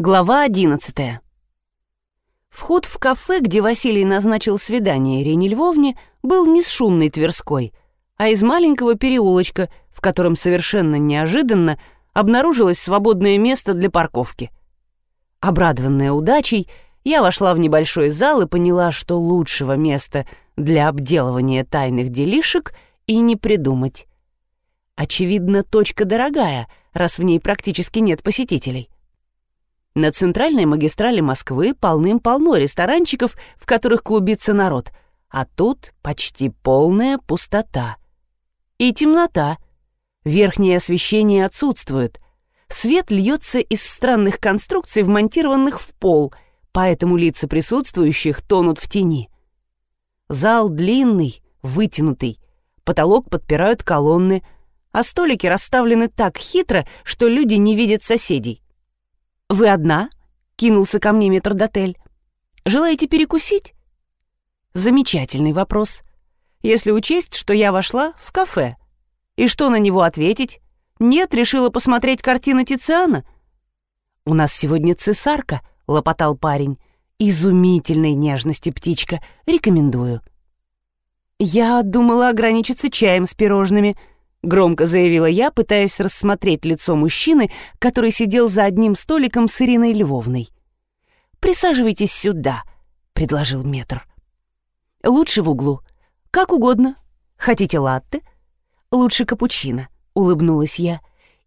Глава одиннадцатая. Вход в кафе, где Василий назначил свидание Ирине Львовне, был не с шумной Тверской, а из маленького переулочка, в котором совершенно неожиданно обнаружилось свободное место для парковки. Обрадованная удачей, я вошла в небольшой зал и поняла, что лучшего места для обделывания тайных делишек и не придумать. Очевидно, точка дорогая, раз в ней практически нет посетителей. На центральной магистрали Москвы полным-полно ресторанчиков, в которых клубится народ, а тут почти полная пустота. И темнота. Верхнее освещение отсутствует. Свет льется из странных конструкций, вмонтированных в пол, поэтому лица присутствующих тонут в тени. Зал длинный, вытянутый. Потолок подпирают колонны, а столики расставлены так хитро, что люди не видят соседей. «Вы одна?» — кинулся ко мне метрдотель. «Желаете перекусить?» Замечательный вопрос. Если учесть, что я вошла в кафе. И что на него ответить? Нет, решила посмотреть картины Тициана. «У нас сегодня цесарка», — лопотал парень. «Изумительной нежности птичка. Рекомендую». Я думала ограничиться чаем с пирожными —— громко заявила я, пытаясь рассмотреть лицо мужчины, который сидел за одним столиком с Ириной Львовной. «Присаживайтесь сюда», — предложил метр. «Лучше в углу. Как угодно. Хотите латте?» «Лучше капучино», — улыбнулась я.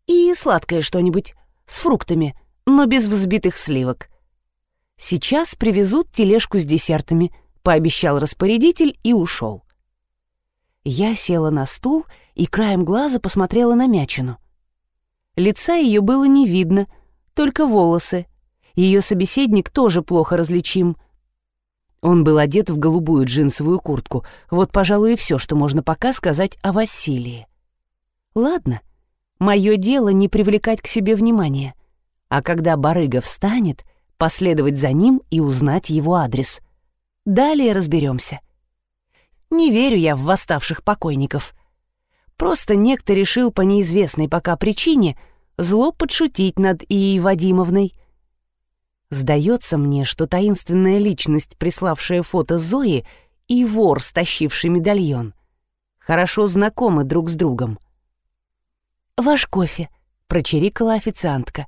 «И сладкое что-нибудь, с фруктами, но без взбитых сливок». «Сейчас привезут тележку с десертами», — пообещал распорядитель и ушел. Я села на стул и краем глаза посмотрела на Мячину. Лица ее было не видно, только волосы. Ее собеседник тоже плохо различим. Он был одет в голубую джинсовую куртку. Вот, пожалуй, и все, что можно пока сказать о Василии. Ладно, мое дело не привлекать к себе внимания. А когда барыга встанет, последовать за ним и узнать его адрес. Далее разберемся. Не верю я в восставших покойников. Просто некто решил по неизвестной пока причине зло подшутить над Ией Вадимовной. Сдается мне, что таинственная личность, приславшая фото Зои, и вор, стащивший медальон, хорошо знакомы друг с другом. «Ваш кофе», — прочирикала официантка.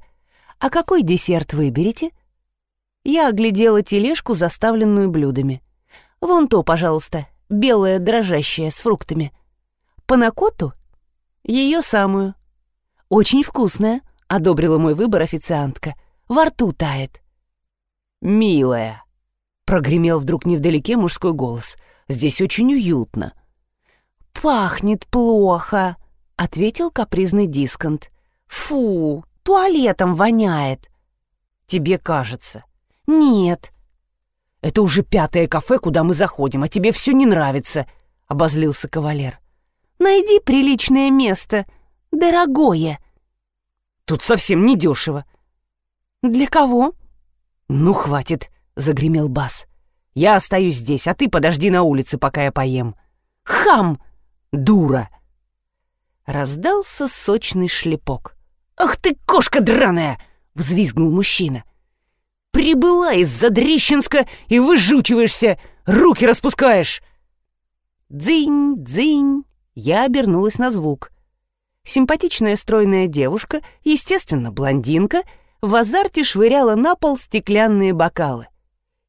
«А какой десерт выберете?» Я оглядела тележку, заставленную блюдами. «Вон то, пожалуйста, белая дрожащая с фруктами. Панакоту? Ее самую. Очень вкусная, одобрила мой выбор официантка. Во рту тает. Милая, прогремел вдруг невдалеке мужской голос. Здесь очень уютно. Пахнет плохо, ответил капризный дисконт. Фу, туалетом воняет. Тебе кажется. Нет, это уже пятое кафе, куда мы заходим, а тебе все не нравится», — обозлился кавалер. «Найди приличное место, дорогое». «Тут совсем не дешево». «Для кого?» «Ну, хватит», — загремел бас. «Я остаюсь здесь, а ты подожди на улице, пока я поем». «Хам!» «Дура!» Раздался сочный шлепок. «Ах ты, кошка драная!» — взвизгнул мужчина. Прибыла из-за Дрищенска и выжучиваешься, руки распускаешь. Дзынь, дзынь. Я обернулась на звук. Симпатичная стройная девушка, естественно, блондинка, в азарте швыряла на пол стеклянные бокалы.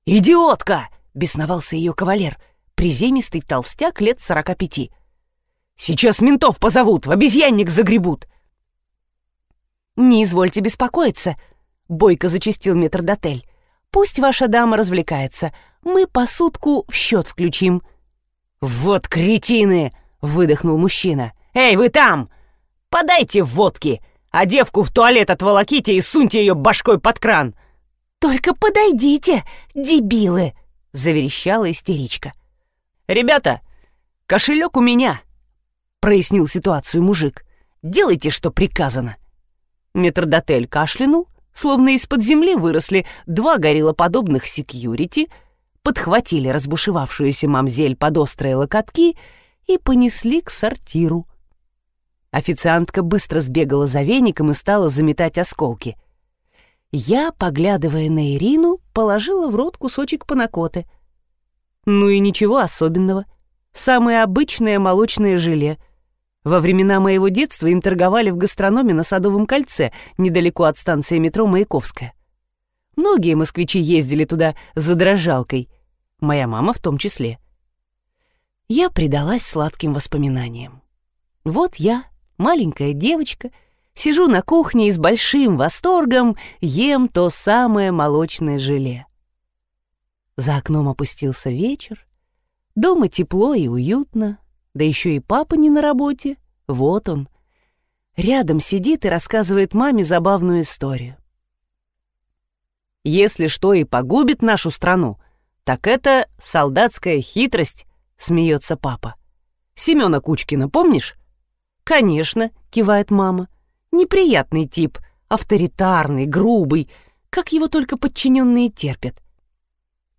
«Идиотка!» — бесновался ее кавалер, приземистый толстяк лет сорока пяти. «Сейчас ментов позовут, в обезьянник загребут!» «Не извольте беспокоиться», — бойко зачистил метрдотель. «Пусть ваша дама развлекается. Мы посудку в счет включим». «Вот кретины!» — выдохнул мужчина. «Эй, вы там! Подайте водки, а девку в туалет отволоките и суньте ее башкой под кран!» «Только подойдите, дебилы!» — заверещала истеричка. «Ребята, кошелек у меня!» — прояснил ситуацию мужик. «Делайте, что приказано!» Метрдотель кашлянул, словно из-под земли выросли два гориллоподобных секьюрити, подхватили разбушевавшуюся мамзель под острые локотки и понесли к сортиру. Официантка быстро сбегала за веником и стала заметать осколки. Я, поглядывая на Ирину, положила в рот кусочек панакоты. Ну и ничего особенного. Самое обычное молочное желе. Во времена моего детства им торговали в гастрономе на Садовом кольце, недалеко от станции метро Маяковская. Многие москвичи ездили туда за дрожалкой, моя мама в том числе. Я предалась сладким воспоминаниям. Вот я, маленькая девочка, сижу на кухне и с большим восторгом ем то самое молочное желе. За окном опустился вечер, дома тепло и уютно, да еще и папа не на работе, вот он. Рядом сидит и рассказывает маме забавную историю. Если что и погубит нашу страну, так это солдатская хитрость, смеется папа. Семена Кучкина помнишь? Конечно, кивает мама. Неприятный тип, авторитарный, грубый, как его только подчиненные терпят.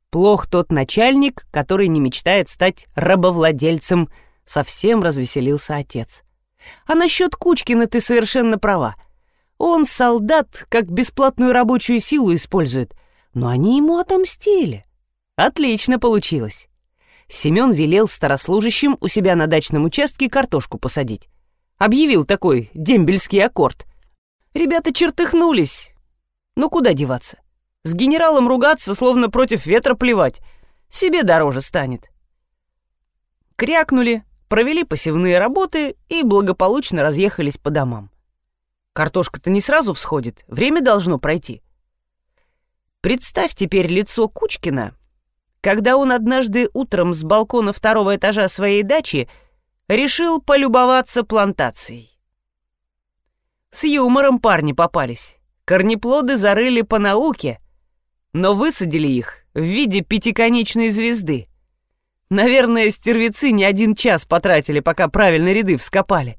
Плох тот начальник, который не мечтает стать рабовладельцем, совсем развеселился отец. А насчет Кучкина ты совершенно права. Он солдат как бесплатную рабочую силу использует, но они ему отомстили. Отлично получилось. Семен велел старослужащим у себя на дачном участке картошку посадить. Объявил такой дембельский аккорд. Ребята чертыхнулись. Ну куда деваться? С генералом ругаться, словно против ветра плевать. Себе дороже станет. Крякнули, провели посевные работы и благополучно разъехались по домам. Картошка-то не сразу всходит, время должно пройти. Представь теперь лицо Кучкина, когда он однажды утром с балкона второго этажа своей дачи решил полюбоваться плантацией. С юмором парни попались. Корнеплоды зарыли по науке, но высадили их в виде пятиконечной звезды. Наверное, стервецы не один час потратили, пока правильно ряды вскопали.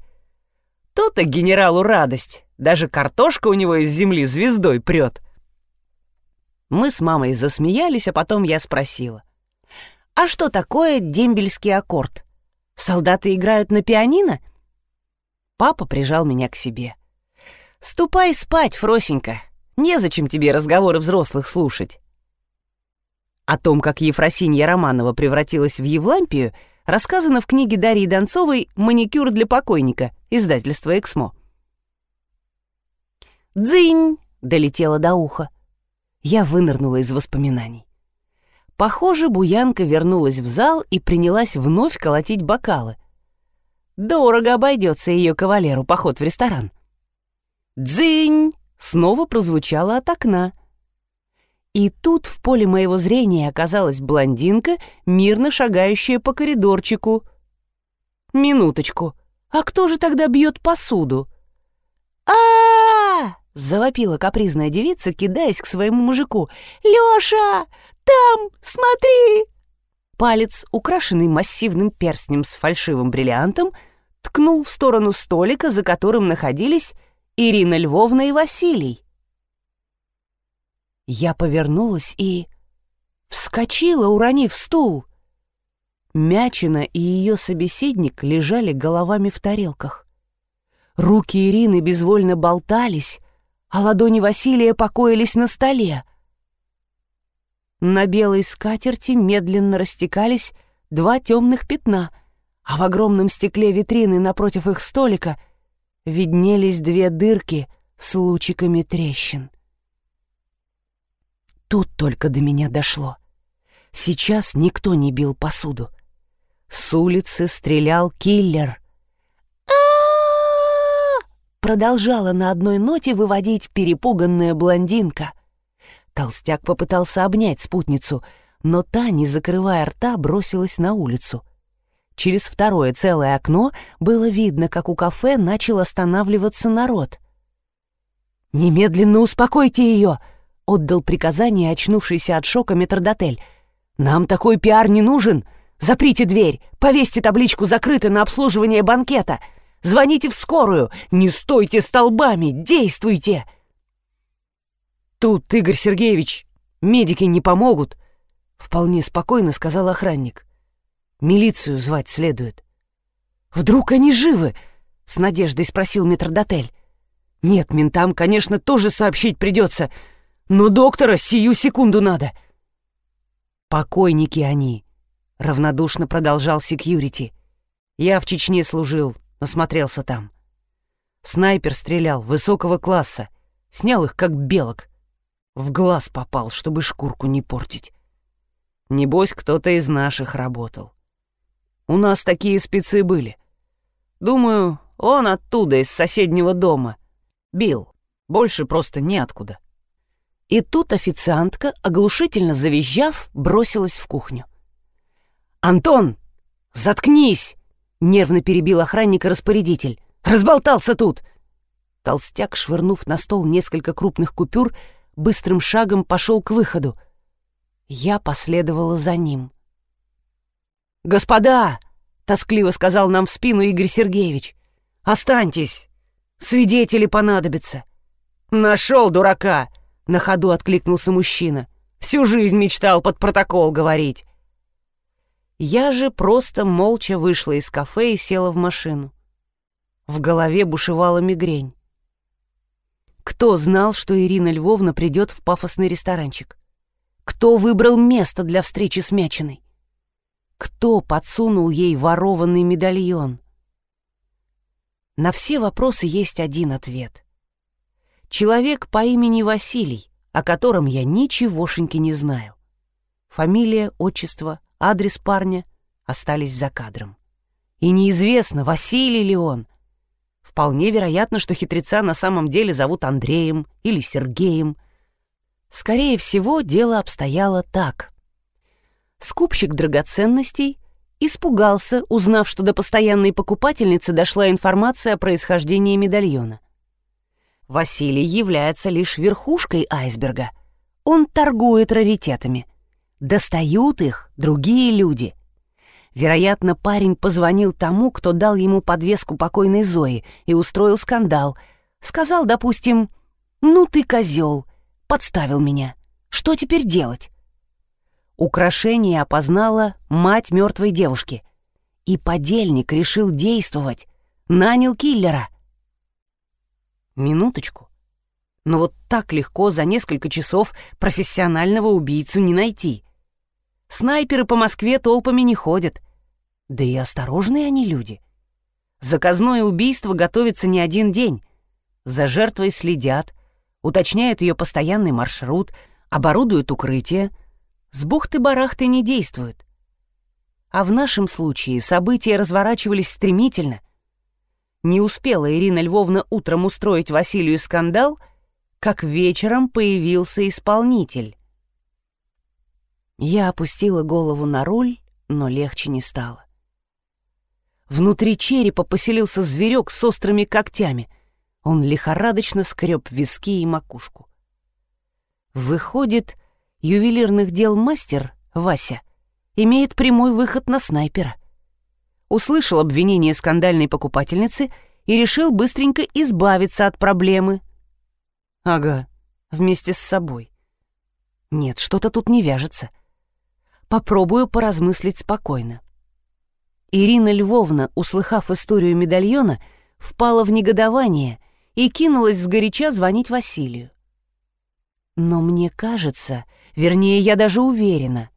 То-то генералу радость. Даже картошка у него из земли звездой прет. Мы с мамой засмеялись, а потом я спросила. «А что такое дембельский аккорд? Солдаты играют на пианино?» Папа прижал меня к себе. «Ступай спать, Фросенька. Незачем тебе разговоры взрослых слушать». О том, как Ефросинья Романова превратилась в Евлампию, рассказано в книге Дарьи Донцовой «Маникюр для покойника», издательство «Эксмо». «Дзынь!» — долетела до уха. Я вынырнула из воспоминаний. Похоже, Буянка вернулась в зал и принялась вновь колотить бокалы. Дорого обойдется ее кавалеру поход в ресторан. «Дзынь!» — снова прозвучало от окна. И тут в поле моего зрения оказалась блондинка, мирно шагающая по коридорчику. «Минуточку, а кто же тогда бьет посуду?» а, -а, -а завопила капризная девица, кидаясь к своему мужику. «Лёша! Там! Смотри!» Палец, украшенный массивным перстнем с фальшивым бриллиантом, ткнул в сторону столика, за которым находились Ирина Львовна и Василий. Я повернулась и... Вскочила, уронив стул. Мячина и ее собеседник лежали головами в тарелках. Руки Ирины безвольно болтались, а ладони Василия покоились на столе. На белой скатерти медленно растекались два темных пятна, а в огромном стекле витрины напротив их столика виднелись две дырки с лучиками трещин. Тут только до меня дошло. Сейчас никто не бил посуду. С улицы стрелял киллер. Продолжала на одной ноте выводить перепуганная блондинка. Толстяк попытался обнять спутницу, но та, не закрывая рта, бросилась на улицу. Через второе целое окно было видно, как у кафе начал останавливаться народ. «Немедленно успокойте ее!» отдал приказание очнувшийся от шока метрдотель. «Нам такой пиар не нужен! Заприте дверь! Повесьте табличку «Закрыто» на обслуживание банкета! Звоните в скорую! Не стойте столбами! Действуйте!» «Тут, Игорь Сергеевич, медики не помогут!» Вполне спокойно сказал охранник. «Милицию звать следует». «Вдруг они живы?» — с надеждой спросил метрдотель. «Нет, ментам, конечно, тоже сообщить придется, «Но доктора сию секунду надо!» «Покойники они!» — равнодушно продолжал секьюрити. «Я в Чечне служил, насмотрелся там. Снайпер стрелял, высокого класса, снял их как белок. В глаз попал, чтобы шкурку не портить. Небось, кто-то из наших работал. У нас такие спецы были. Думаю, он оттуда, из соседнего дома. Бил. Больше просто неоткуда. И тут официантка, оглушительно завизжав, бросилась в кухню. «Антон, заткнись!» — нервно перебил охранника распорядитель. «Разболтался тут!» Толстяк, швырнув на стол несколько крупных купюр, быстрым шагом пошел к выходу. Я последовала за ним. «Господа!» — тоскливо сказал нам в спину Игорь Сергеевич. «Останьтесь! Свидетели понадобятся!» «Нашел дурака!» — на ходу откликнулся мужчина. «Всю жизнь мечтал под протокол говорить!» Я же просто молча вышла из кафе и села в машину. В голове бушевала мигрень. Кто знал, что Ирина Львовна придет в пафосный ресторанчик? Кто выбрал место для встречи с Мячиной? Кто подсунул ей ворованный медальон? На все вопросы есть один ответ. Человек по имени Василий, о котором я ничегошеньки не знаю. Фамилия, отчество, адрес парня остались за кадром. И неизвестно, Василий ли он. Вполне вероятно, что хитреца на самом деле зовут Андреем или Сергеем — Скорее всего, дело обстояло так. Скупщик драгоценностей испугался, узнав, что до постоянной покупательницы дошла информация о происхождении медальона. Василий является лишь верхушкой айсберга. Он торгует раритетами. Достают их другие люди. Вероятно, парень позвонил тому, кто дал ему подвеску покойной Зои и устроил скандал. Сказал, допустим, «Ну ты козел, подставил меня. Что теперь делать? Украшение опознала мать мертвой девушки. И подельник решил действовать. Нанял киллера. Минуточку. Но вот так легко за несколько часов профессионального убийцу не найти. Снайперы по Москве толпами не ходят. Да и осторожные они люди. Заказное убийство готовится не один день. За жертвой следят, уточняют ее постоянный маршрут, оборудуют укрытие. С бухты-барахты не действуют. А в нашем случае события разворачивались стремительно. Не успела Ирина Львовна утром устроить Василию скандал, как вечером появился исполнитель. Я опустила голову на руль, но легче не стало. Внутри черепа поселился зверек с острыми когтями — он лихорадочно скреб виски и макушку. Выходит, ювелирных дел мастер, Вася, имеет прямой выход на снайпера. Услышал обвинение скандальной покупательницы и решил быстренько избавиться от проблемы. Ага, вместе с собой. Нет, что-то тут не вяжется. Попробую поразмыслить спокойно. Ирина Львовна, услыхав историю медальона, впала в негодование и кинулась сгоряча звонить Василию. Но мне кажется, вернее, я даже уверена,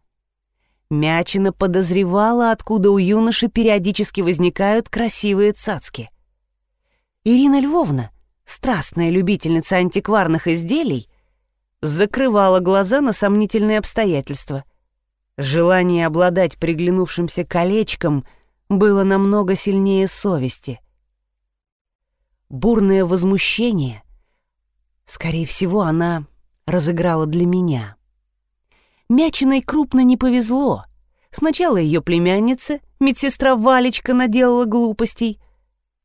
Мячина подозревала, откуда у юноши периодически возникают красивые цацки. Ирина Львовна, страстная любительница антикварных изделий, закрывала глаза на сомнительные обстоятельства. Желание обладать приглянувшимся колечком было намного сильнее совести — бурное возмущение. Скорее всего, она разыграла для меня. Мячиной крупно не повезло. Сначала ее племянница, медсестра Валечка, наделала глупостей,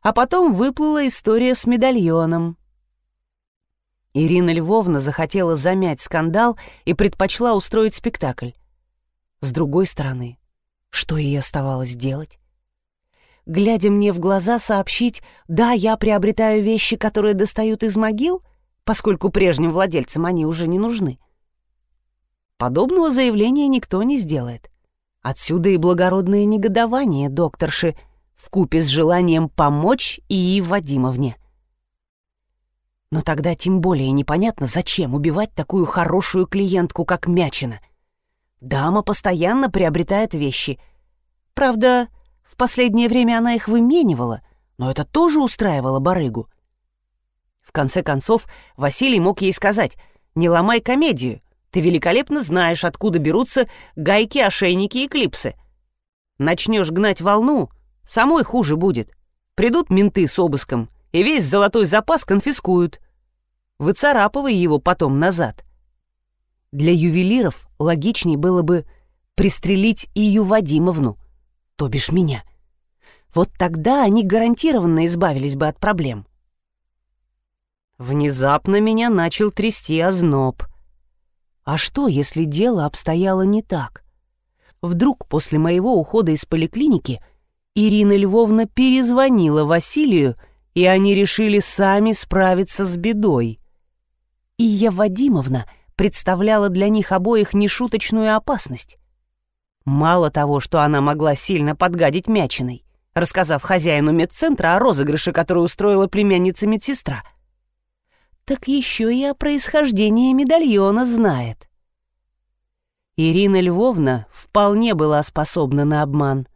а потом выплыла история с медальоном. Ирина Львовна захотела замять скандал и предпочла устроить спектакль. С другой стороны, что ей оставалось делать? глядя мне в глаза, сообщить «Да, я приобретаю вещи, которые достают из могил», поскольку прежним владельцам они уже не нужны. Подобного заявления никто не сделает. Отсюда и благородное негодование докторши в купе с желанием помочь Ии Вадимовне. Но тогда тем более непонятно, зачем убивать такую хорошую клиентку, как Мячина. Дама постоянно приобретает вещи. Правда, в последнее время она их выменивала, но это тоже устраивало барыгу. В конце концов, Василий мог ей сказать «Не ломай комедию, ты великолепно знаешь, откуда берутся гайки, ошейники и клипсы. Начнешь гнать волну, самой хуже будет. Придут менты с обыском, и весь золотой запас конфискуют. Выцарапывай его потом назад. Для ювелиров логичней было бы пристрелить Ию Вадимовну, то бишь меня. Вот тогда они гарантированно избавились бы от проблем. Внезапно меня начал трясти озноб. А что, если дело обстояло не так? Вдруг после моего ухода из поликлиники Ирина Львовна перезвонила Василию, и они решили сами справиться с бедой. Ия Вадимовна представляла для них обоих нешуточную опасность. Мало того, что она могла сильно подгадить Мячиной, рассказав хозяину медцентра о розыгрыше, который устроила племянница медсестра — так еще и о происхождении медальона знает. Ирина Львовна вполне была способна на обман.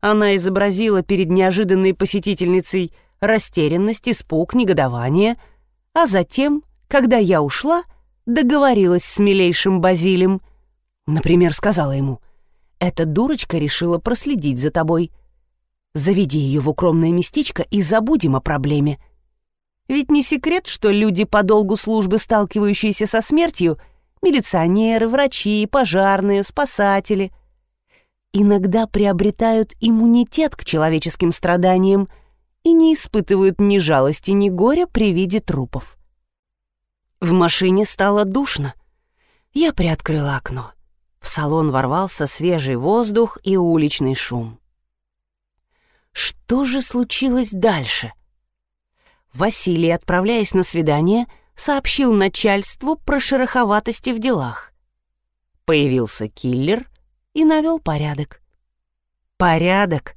Она изобразила перед неожиданной посетительницей растерянность, испуг, негодование, а затем, когда я ушла, договорилась с милейшим Базилем. Например, сказала ему, «Эта дурочка решила проследить за тобой. Заведи ее в укромное местечко и забудем о проблеме». Ведь не секрет, что люди по долгу службы, сталкивающиеся со смертью, милиционеры, врачи, пожарные, спасатели, иногда приобретают иммунитет к человеческим страданиям и не испытывают ни жалости, ни горя при виде трупов. В машине стало душно. Я приоткрыла окно. В салон ворвался свежий воздух и уличный шум. Что же случилось дальше — Василий, отправляясь на свидание, сообщил начальству про шероховатости в делах. Появился киллер и навел порядок. Порядок.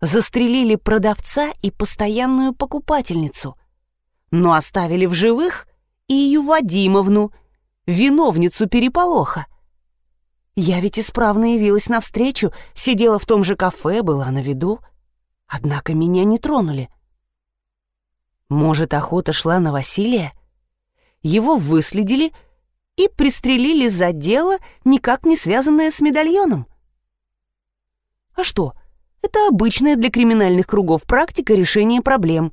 Застрелили продавца и постоянную покупательницу, но оставили в живых Ию Вадимовну, виновницу переполоха. Я ведь исправно явилась навстречу, сидела в том же кафе, была на виду. Однако меня не тронули — может, охота шла на Василия? Его выследили и пристрелили за дело, никак не связанное с медальоном. А что? Это обычная для криминальных кругов практика решения проблем.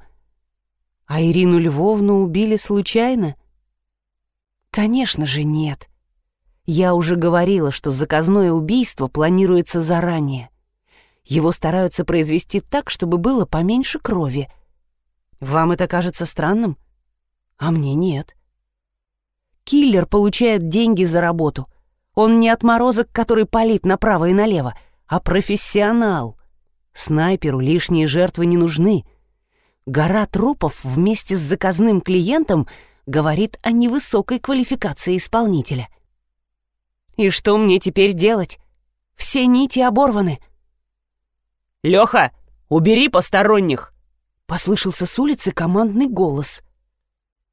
А Ирину Львовну убили случайно? Конечно же, нет. Я уже говорила, что заказное убийство планируется заранее. Его стараются произвести так, чтобы было поменьше крови — вам это кажется странным? А мне нет. Киллер получает деньги за работу. Он не отморозок, который палит направо и налево, а профессионал. Снайперу лишние жертвы не нужны. Гора трупов вместе с заказным клиентом говорит о невысокой квалификации исполнителя. И что мне теперь делать? Все нити оборваны. «Лёха, убери посторонних!» Послышался с улицы командный голос.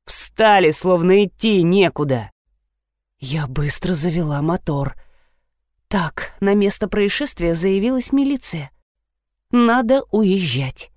«Встали, словно идти некуда!» Я быстро завела мотор. Так, на место происшествия заявилась милиция. Надо уезжать.